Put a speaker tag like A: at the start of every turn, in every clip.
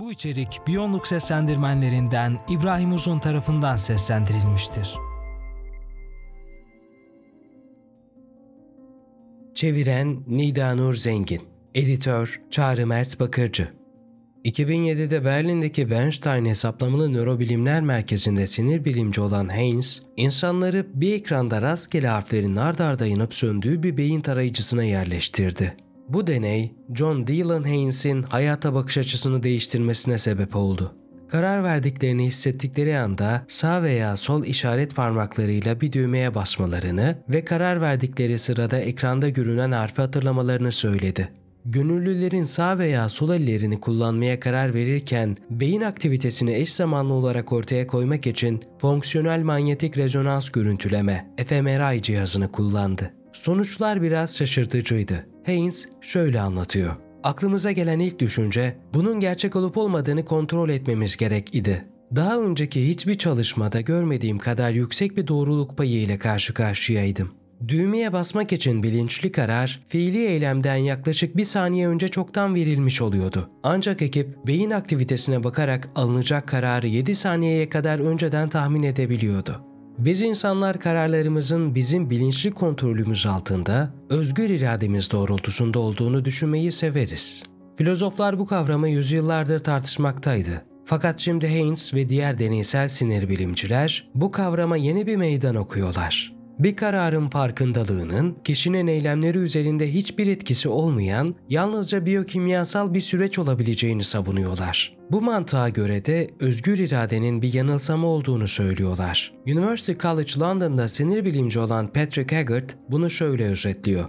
A: Bu içerik Biyonluk seslendirmenlerinden İbrahim Uzun tarafından seslendirilmiştir.
B: Çeviren Nida Nur Zengin Editör Çağrı Mert Bakırcı 2007'de Berlin'deki Bernstein Hesaplamalı Nörobilimler Merkezi'nde sinir bilimci olan Haynes, insanları bir ekranda rastgele harflerin ard arda yanıp söndüğü bir beyin tarayıcısına yerleştirdi. Bu deney, John Dylan Haynes'in hayata bakış açısını değiştirmesine sebep oldu. Karar verdiklerini hissettikleri anda sağ veya sol işaret parmaklarıyla bir düğmeye basmalarını ve karar verdikleri sırada ekranda görünen harfi hatırlamalarını söyledi. Gönüllülerin sağ veya sol ellerini kullanmaya karar verirken beyin aktivitesini eş zamanlı olarak ortaya koymak için fonksiyonel manyetik rezonans görüntüleme fMRI cihazını kullandı. Sonuçlar biraz şaşırtıcıydı. Haynes şöyle anlatıyor. Aklımıza gelen ilk düşünce bunun gerçek olup olmadığını kontrol etmemiz gerek idi. Daha önceki hiçbir çalışmada görmediğim kadar yüksek bir doğruluk payı ile karşı karşıyaydım. Düğmeye basmak için bilinçli karar, fiili eylemden yaklaşık bir saniye önce çoktan verilmiş oluyordu. Ancak ekip beyin aktivitesine bakarak alınacak kararı 7 saniyeye kadar önceden tahmin edebiliyordu. Biz insanlar kararlarımızın bizim bilinçli kontrolümüz altında, özgür irademiz doğrultusunda olduğunu düşünmeyi severiz. Filozoflar bu kavramı yüzyıllardır tartışmaktaydı. Fakat şimdi Haynes ve diğer deneysel sinir bilimciler bu kavrama yeni bir meydan okuyorlar. Bir kararın farkındalığının kişinin eylemleri üzerinde hiçbir etkisi olmayan yalnızca biyokimyasal bir süreç olabileceğini savunuyorlar. Bu mantığa göre de özgür iradenin bir yanılsama olduğunu söylüyorlar. University College London'da sinir bilimci olan Patrick Haggard bunu şöyle özetliyor.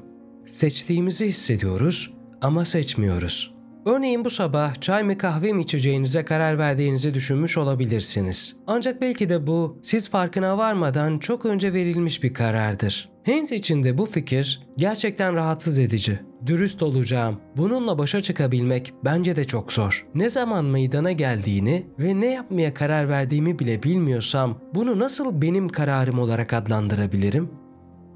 B: Seçtiğimizi hissediyoruz ama seçmiyoruz. Örneğin bu sabah çay mı kahve mi içeceğinize karar verdiğinizi düşünmüş olabilirsiniz. Ancak belki de bu siz farkına varmadan çok önce verilmiş bir karardır. Haynes için de bu fikir gerçekten rahatsız edici. Dürüst olacağım. Bununla başa çıkabilmek bence de çok zor. Ne zaman meydana geldiğini ve ne yapmaya karar verdiğimi bile bilmiyorsam bunu nasıl benim kararım olarak adlandırabilirim?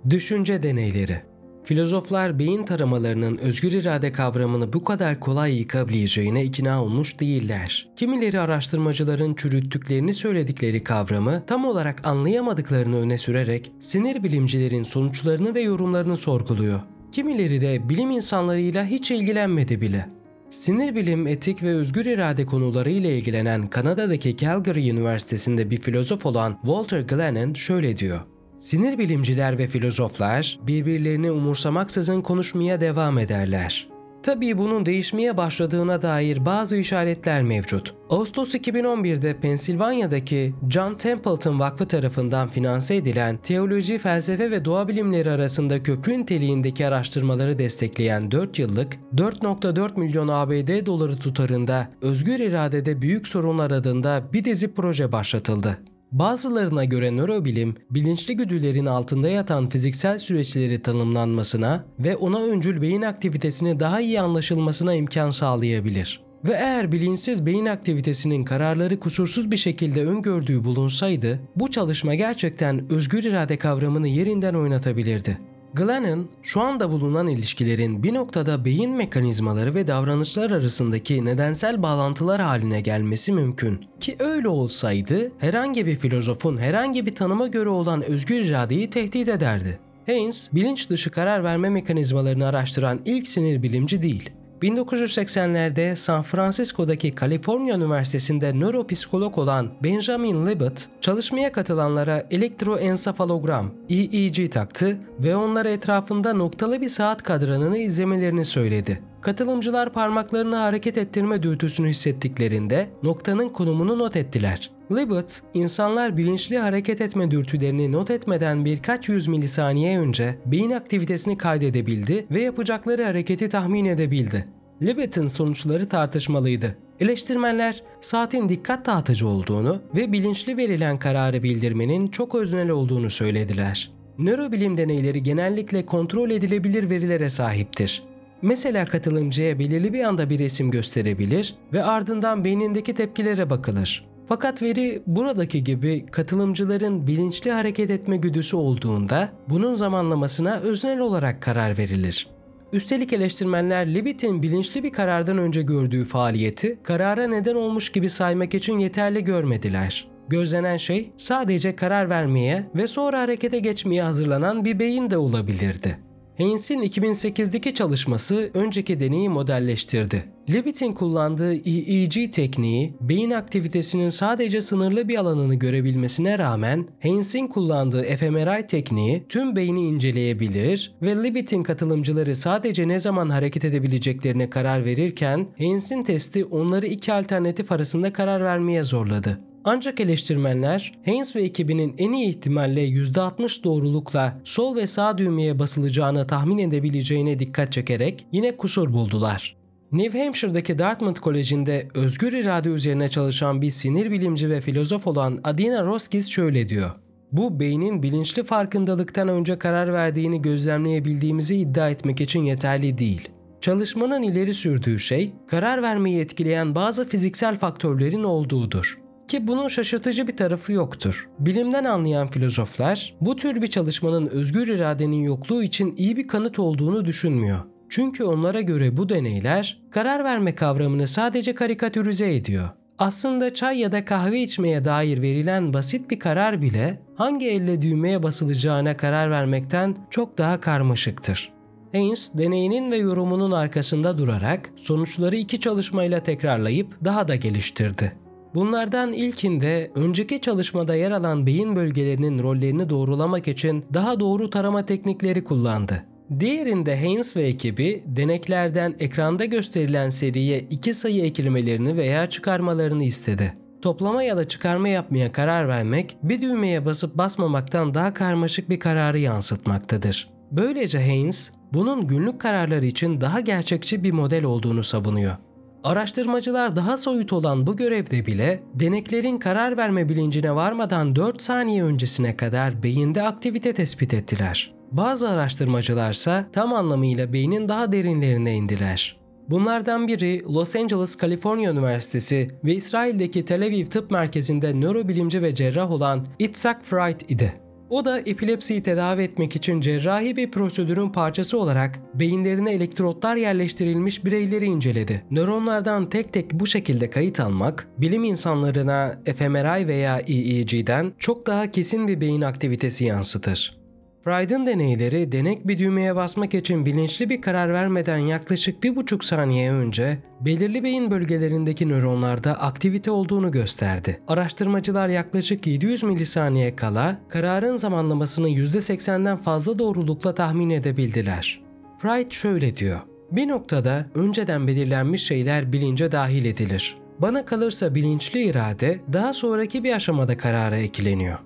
B: Düşünce deneyleri Filozoflar beyin taramalarının özgür irade kavramını bu kadar kolay yıkabileceğine ikna olmuş değiller. Kimileri araştırmacıların çürüttüklerini söyledikleri kavramı tam olarak anlayamadıklarını öne sürerek sinir bilimcilerin sonuçlarını ve yorumlarını sorguluyor. Kimileri de bilim insanlarıyla hiç ilgilenmedi bile. Sinir bilim, etik ve özgür irade konuları ile ilgilenen Kanada'daki Calgary Üniversitesi'nde bir filozof olan Walter Glennon şöyle diyor. Sinir bilimciler ve filozoflar birbirlerini umursamaksızın konuşmaya devam ederler. Tabii bunun değişmeye başladığına dair bazı işaretler mevcut. Ağustos 2011'de Pensilvanya'daki John Templeton Vakfı tarafından finanse edilen teoloji, felsefe ve doğa bilimleri arasında köprü niteliğindeki araştırmaları destekleyen 4 yıllık 4.4 milyon ABD doları tutarında özgür iradede büyük sorunlar adında bir dizi proje başlatıldı. Bazılarına göre nörobilim, bilinçli güdülerin altında yatan fiziksel süreçleri tanımlanmasına ve ona öncül beyin aktivitesini daha iyi anlaşılmasına imkan sağlayabilir. Ve eğer bilinçsiz beyin aktivitesinin kararları kusursuz bir şekilde öngördüğü bulunsaydı, bu çalışma gerçekten özgür irade kavramını yerinden oynatabilirdi. Glennon, şu anda bulunan ilişkilerin bir noktada beyin mekanizmaları ve davranışlar arasındaki nedensel bağlantılar haline gelmesi mümkün. Ki öyle olsaydı herhangi bir filozofun herhangi bir tanıma göre olan özgür iradeyi tehdit ederdi. Haynes, bilinç dışı karar verme mekanizmalarını araştıran ilk sinir bilimci değil. 1980'lerde San Francisco'daki Kaliforniya Üniversitesi'nde nöropsikolog olan Benjamin Libet, çalışmaya katılanlara elektroensefalogram EEG taktı ve onlara etrafında noktalı bir saat kadranını izlemelerini söyledi. Katılımcılar parmaklarını hareket ettirme dürtüsünü hissettiklerinde noktanın konumunu not ettiler. Libet, insanlar bilinçli hareket etme dürtülerini not etmeden birkaç yüz milisaniye önce beyin aktivitesini kaydedebildi ve yapacakları hareketi tahmin edebildi. Libet'in sonuçları tartışmalıydı. Eleştirmenler saatin dikkat dağıtıcı olduğunu ve bilinçli verilen kararı bildirmenin çok öznel olduğunu söylediler. Nörobilim deneyleri genellikle kontrol edilebilir verilere sahiptir. Mesela katılımcıya belirli bir anda bir resim gösterebilir ve ardından beynindeki tepkilere bakılır. Fakat veri buradaki gibi katılımcıların bilinçli hareket etme güdüsü olduğunda bunun zamanlamasına öznel olarak karar verilir. Üstelik eleştirmenler Libet'in bilinçli bir karardan önce gördüğü faaliyeti karara neden olmuş gibi saymak için yeterli görmediler. Gözlenen şey sadece karar vermeye ve sonra harekete geçmeye hazırlanan bir beyin de olabilirdi. Haynes'in 2008'deki çalışması önceki deneyi modelleştirdi. Levitt'in kullandığı EEG tekniği, beyin aktivitesinin sadece sınırlı bir alanını görebilmesine rağmen Haynes'in kullandığı fMRI tekniği tüm beyni inceleyebilir ve Levitt'in katılımcıları sadece ne zaman hareket edebileceklerine karar verirken Haynes'in testi onları iki alternatif arasında karar vermeye zorladı. Ancak eleştirmenler Haynes ve ekibinin en iyi ihtimalle %60 doğrulukla sol ve sağ düğmeye basılacağını tahmin edebileceğine dikkat çekerek yine kusur buldular. New Hampshire'daki Dartmouth Koleji'nde özgür irade üzerine çalışan bir sinir bilimci ve filozof olan Adina Roskis şöyle diyor. Bu beynin bilinçli farkındalıktan önce karar verdiğini gözlemleyebildiğimizi iddia etmek için yeterli değil. Çalışmanın ileri sürdüğü şey, karar vermeyi etkileyen bazı fiziksel faktörlerin olduğudur. Ki bunun şaşırtıcı bir tarafı yoktur. Bilimden anlayan filozoflar bu tür bir çalışmanın özgür iradenin yokluğu için iyi bir kanıt olduğunu düşünmüyor. Çünkü onlara göre bu deneyler karar verme kavramını sadece karikatürize ediyor. Aslında çay ya da kahve içmeye dair verilen basit bir karar bile hangi elle düğmeye basılacağına karar vermekten çok daha karmaşıktır. Haynes deneyinin ve yorumunun arkasında durarak sonuçları iki çalışmayla tekrarlayıp daha da geliştirdi. Bunlardan ilkinde önceki çalışmada yer alan beyin bölgelerinin rollerini doğrulamak için daha doğru tarama teknikleri kullandı. Diğerinde Haynes ve ekibi deneklerden ekranda gösterilen seriye iki sayı eklemelerini veya çıkarmalarını istedi. Toplama ya da çıkarma yapmaya karar vermek bir düğmeye basıp basmamaktan daha karmaşık bir kararı yansıtmaktadır. Böylece Haynes bunun günlük kararlar için daha gerçekçi bir model olduğunu savunuyor. Araştırmacılar daha soyut olan bu görevde bile deneklerin karar verme bilincine varmadan 4 saniye öncesine kadar beyinde aktivite tespit ettiler. Bazı araştırmacılarsa tam anlamıyla beynin daha derinlerine indiler. Bunlardan biri Los Angeles, Kaliforniya Üniversitesi ve İsrail'deki Tel Aviv Tıp Merkezi'nde nörobilimci ve cerrah olan Itzhak Freud idi. O da epilepsiyi tedavi etmek için cerrahi bir prosedürün parçası olarak beyinlerine elektrotlar yerleştirilmiş bireyleri inceledi. Nöronlardan tek tek bu şekilde kayıt almak, bilim insanlarına fMRI veya EEG'den çok daha kesin bir beyin aktivitesi yansıtır. Freud'un deneyleri denek bir düğmeye basmak için bilinçli bir karar vermeden yaklaşık bir buçuk saniye önce belirli beyin bölgelerindeki nöronlarda aktivite olduğunu gösterdi. Araştırmacılar yaklaşık 700 milisaniye kala kararın zamanlamasını %80'den fazla doğrulukla tahmin edebildiler. Freud şöyle diyor. Bir noktada önceden belirlenmiş şeyler bilince dahil edilir. Bana kalırsa bilinçli irade daha sonraki bir aşamada karara ekleniyor.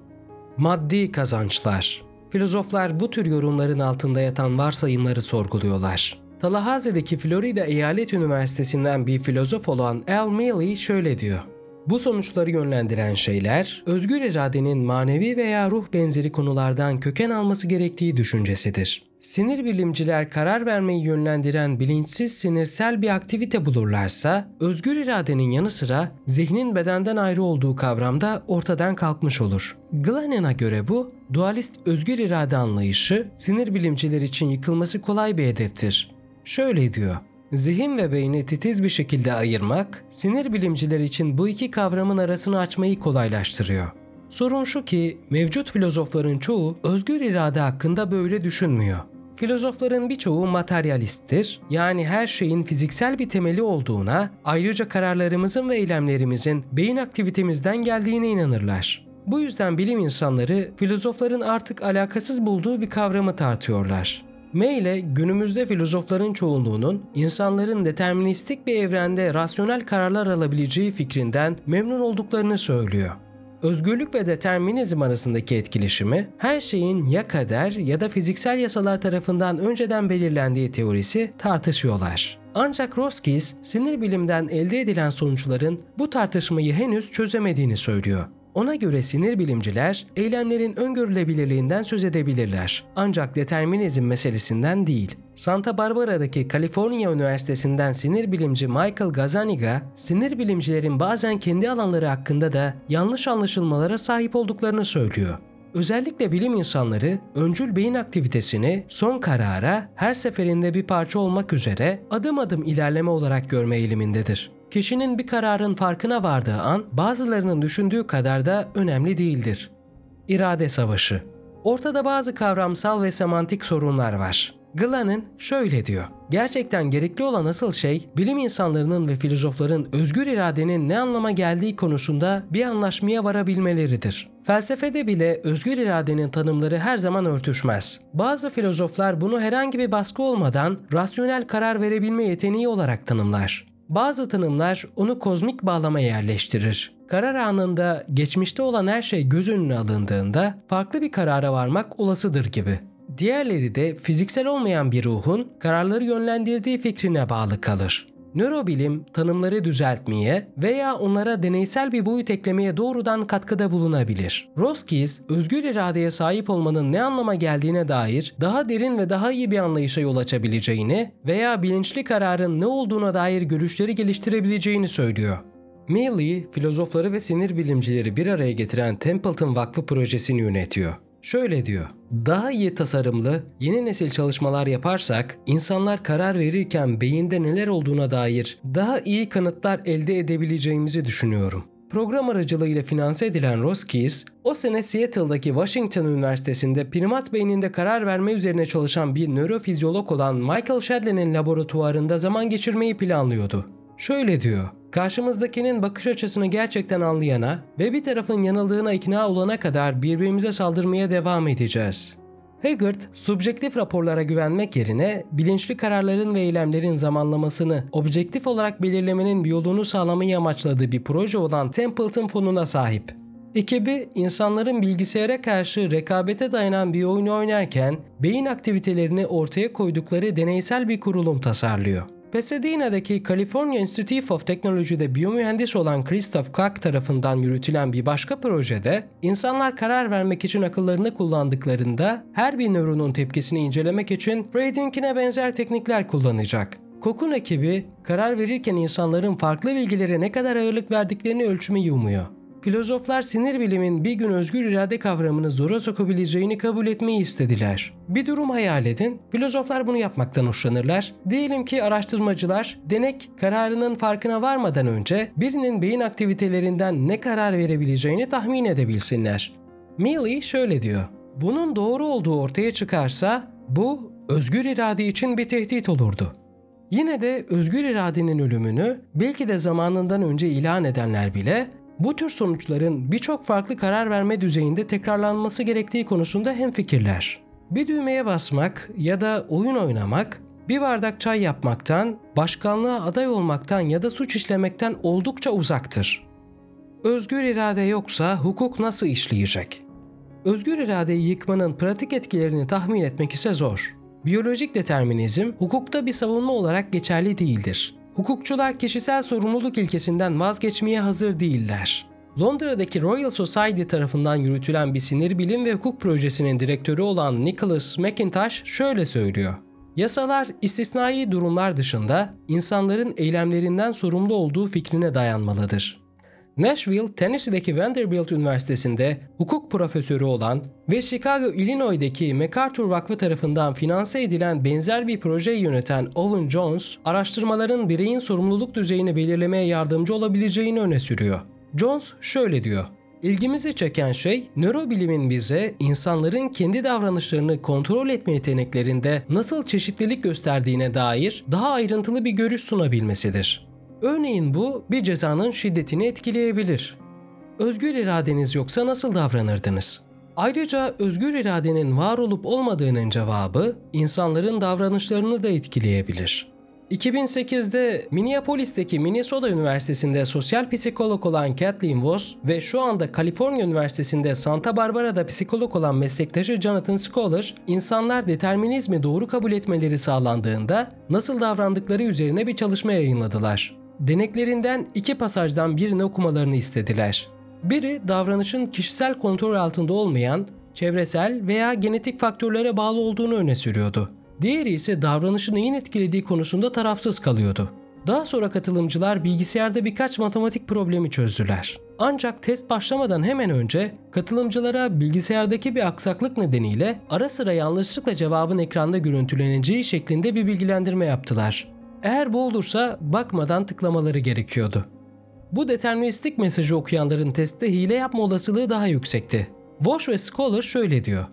B: Maddi kazançlar Filozoflar bu tür yorumların altında yatan varsayımları sorguluyorlar. Tallahassee'deki Florida Eyalet Üniversitesi'nden bir filozof olan Al Milley şöyle diyor. Bu sonuçları yönlendiren şeyler, özgür iradenin manevi veya ruh benzeri konulardan köken alması gerektiği düşüncesidir. Sinir bilimciler karar vermeyi yönlendiren bilinçsiz sinirsel bir aktivite bulurlarsa, özgür iradenin yanı sıra zihnin bedenden ayrı olduğu kavramda ortadan kalkmış olur. Glennon'a göre bu, dualist özgür irade anlayışı sinir bilimciler için yıkılması kolay bir hedeftir. Şöyle diyor. Zihin ve beyni titiz bir şekilde ayırmak, sinir bilimciler için bu iki kavramın arasını açmayı kolaylaştırıyor. Sorun şu ki mevcut filozofların çoğu özgür irade hakkında böyle düşünmüyor. Filozofların birçoğu materyalisttir. Yani her şeyin fiziksel bir temeli olduğuna, ayrıca kararlarımızın ve eylemlerimizin beyin aktivitemizden geldiğine inanırlar. Bu yüzden bilim insanları filozofların artık alakasız bulduğu bir kavramı tartıyorlar. Meyle günümüzde filozofların çoğunluğunun insanların deterministik bir evrende rasyonel kararlar alabileceği fikrinden memnun olduklarını söylüyor. Özgürlük ve determinizm arasındaki etkileşimi her şeyin ya kader ya da fiziksel yasalar tarafından önceden belirlendiği teorisi tartışıyorlar. Ancak Roskis sinir bilimden elde edilen sonuçların bu tartışmayı henüz çözemediğini söylüyor. Ona göre sinir bilimciler eylemlerin öngörülebilirliğinden söz edebilirler. Ancak determinizm meselesinden değil. Santa Barbara'daki Kaliforniya Üniversitesi'nden sinir bilimci Michael Gazzaniga, sinir bilimcilerin bazen kendi alanları hakkında da yanlış anlaşılmalara sahip olduklarını söylüyor. Özellikle bilim insanları öncül beyin aktivitesini son karara her seferinde bir parça olmak üzere adım adım ilerleme olarak görme eğilimindedir. Kişinin bir kararın farkına vardığı an bazılarının düşündüğü kadar da önemli değildir. İrade savaşı. Ortada bazı kavramsal ve semantik sorunlar var. Glan'ın şöyle diyor. Gerçekten gerekli olan asıl şey bilim insanlarının ve filozofların özgür iradenin ne anlama geldiği konusunda bir anlaşmaya varabilmeleridir. Felsefede bile özgür iradenin tanımları her zaman örtüşmez. Bazı filozoflar bunu herhangi bir baskı olmadan rasyonel karar verebilme yeteneği olarak tanımlar. Bazı tanımlar onu kozmik bağlama yerleştirir. Karar anında geçmişte olan her şey göz önüne alındığında farklı bir karara varmak olasıdır gibi. Diğerleri de fiziksel olmayan bir ruhun kararları yönlendirdiği fikrine bağlı kalır. Nörobilim tanımları düzeltmeye veya onlara deneysel bir boyut eklemeye doğrudan katkıda bulunabilir. Roskies, özgür iradeye sahip olmanın ne anlama geldiğine dair daha derin ve daha iyi bir anlayışa yol açabileceğini veya bilinçli kararın ne olduğuna dair görüşleri geliştirebileceğini söylüyor. Milley, filozofları ve sinir bilimcileri bir araya getiren Templeton Vakfı projesini yönetiyor. Şöyle diyor. Daha iyi tasarımlı, yeni nesil çalışmalar yaparsak, insanlar karar verirken beyinde neler olduğuna dair daha iyi kanıtlar elde edebileceğimizi düşünüyorum. Program aracılığıyla finanse edilen Roskies, o sene Seattle'daki Washington Üniversitesi'nde primat beyninde karar verme üzerine çalışan bir nörofizyolog olan Michael Shadley'nin laboratuvarında zaman geçirmeyi planlıyordu. Şöyle diyor. Karşımızdakinin bakış açısını gerçekten anlayana ve bir tarafın yanıldığına ikna olana kadar birbirimize saldırmaya devam edeceğiz. Haggard, subjektif raporlara güvenmek yerine bilinçli kararların ve eylemlerin zamanlamasını objektif olarak belirlemenin bir yolunu sağlamayı amaçladığı bir proje olan Templeton fonuna sahip. Ekibi insanların bilgisayara karşı rekabete dayanan bir oyunu oynarken beyin aktivitelerini ortaya koydukları deneysel bir kurulum tasarlıyor. Pasadena'daki California Institute of Technology'de biyomühendis olan Christoph Koch tarafından yürütülen bir başka projede insanlar karar vermek için akıllarını kullandıklarında her bir nöronun tepkisini incelemek için Freud'inkine benzer teknikler kullanacak. Kokun ekibi karar verirken insanların farklı bilgilere ne kadar ağırlık verdiklerini ölçmeyi umuyor. Filozoflar sinir bilimin bir gün özgür irade kavramını zora sokabileceğini kabul etmeyi istediler. Bir durum hayal edin. Filozoflar bunu yapmaktan hoşlanırlar. Diyelim ki araştırmacılar denek kararının farkına varmadan önce birinin beyin aktivitelerinden ne karar verebileceğini tahmin edebilsinler. Milley şöyle diyor. Bunun doğru olduğu ortaya çıkarsa bu özgür irade için bir tehdit olurdu. Yine de özgür iradenin ölümünü belki de zamanından önce ilan edenler bile bu tür sonuçların birçok farklı karar verme düzeyinde tekrarlanması gerektiği konusunda hemfikirler. Bir düğmeye basmak ya da oyun oynamak, bir bardak çay yapmaktan, başkanlığa aday olmaktan ya da suç işlemekten oldukça uzaktır. Özgür irade yoksa hukuk nasıl işleyecek? Özgür iradeyi yıkmanın pratik etkilerini tahmin etmek ise zor. Biyolojik determinizm hukukta bir savunma olarak geçerli değildir. Hukukçular kişisel sorumluluk ilkesinden vazgeçmeye hazır değiller. Londra'daki Royal Society tarafından yürütülen bir sinir bilim ve hukuk projesinin direktörü olan Nicholas McIntosh şöyle söylüyor. Yasalar istisnai durumlar dışında insanların eylemlerinden sorumlu olduğu fikrine dayanmalıdır. Nashville, Tennessee'deki Vanderbilt Üniversitesi'nde hukuk profesörü olan ve Chicago, Illinois'deki MacArthur Vakfı tarafından finanse edilen benzer bir projeyi yöneten Owen Jones, araştırmaların bireyin sorumluluk düzeyini belirlemeye yardımcı olabileceğini öne sürüyor. Jones şöyle diyor. İlgimizi çeken şey, nörobilimin bize insanların kendi davranışlarını kontrol etme yeteneklerinde nasıl çeşitlilik gösterdiğine dair daha ayrıntılı bir görüş sunabilmesidir. Örneğin bu bir cezanın şiddetini etkileyebilir. Özgür iradeniz yoksa nasıl davranırdınız? Ayrıca özgür iradenin var olup olmadığının cevabı insanların davranışlarını da etkileyebilir. 2008'de Minneapolis'teki Minnesota Üniversitesi'nde sosyal psikolog olan Kathleen Voss ve şu anda Kaliforniya Üniversitesi'nde Santa Barbara'da psikolog olan meslektaşı Jonathan Scholar, insanlar determinizmi doğru kabul etmeleri sağlandığında nasıl davrandıkları üzerine bir çalışma yayınladılar. Deneklerinden iki pasajdan birini okumalarını istediler. Biri davranışın kişisel kontrol altında olmayan, çevresel veya genetik faktörlere bağlı olduğunu öne sürüyordu. Diğeri ise davranışı neyin etkilediği konusunda tarafsız kalıyordu. Daha sonra katılımcılar bilgisayarda birkaç matematik problemi çözdüler. Ancak test başlamadan hemen önce katılımcılara bilgisayardaki bir aksaklık nedeniyle ara sıra yanlışlıkla cevabın ekranda görüntüleneceği şeklinde bir bilgilendirme yaptılar. Eğer bu olursa bakmadan tıklamaları gerekiyordu. Bu deterministik mesajı okuyanların testte hile yapma olasılığı daha yüksekti. Walsh ve Scholar şöyle diyor.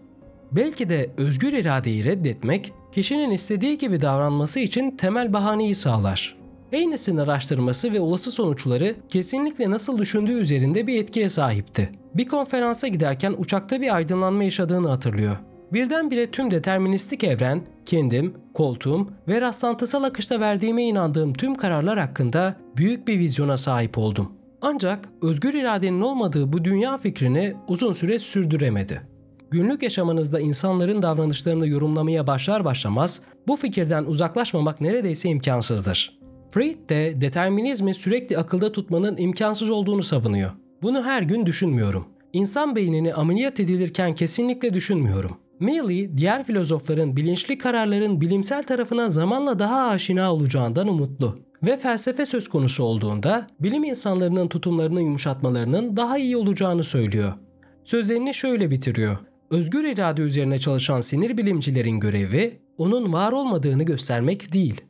B: Belki de özgür iradeyi reddetmek, kişinin istediği gibi davranması için temel bahaneyi sağlar. Haynes'in araştırması ve olası sonuçları kesinlikle nasıl düşündüğü üzerinde bir etkiye sahipti. Bir konferansa giderken uçakta bir aydınlanma yaşadığını hatırlıyor. Birdenbire tüm deterministik evren, kendim, koltuğum ve rastlantısal akışta verdiğime inandığım tüm kararlar hakkında büyük bir vizyona sahip oldum. Ancak özgür iradenin olmadığı bu dünya fikrini uzun süre sürdüremedi. Günlük yaşamınızda insanların davranışlarını yorumlamaya başlar başlamaz bu fikirden uzaklaşmamak neredeyse imkansızdır. Freud de determinizmi sürekli akılda tutmanın imkansız olduğunu savunuyor. Bunu her gün düşünmüyorum. İnsan beynini ameliyat edilirken kesinlikle düşünmüyorum. Milley, diğer filozofların bilinçli kararların bilimsel tarafına zamanla daha aşina olacağından umutlu. Ve felsefe söz konusu olduğunda bilim insanlarının tutumlarını yumuşatmalarının daha iyi olacağını söylüyor. Sözlerini şöyle bitiriyor. Özgür irade üzerine çalışan sinir bilimcilerin görevi onun var olmadığını göstermek değil,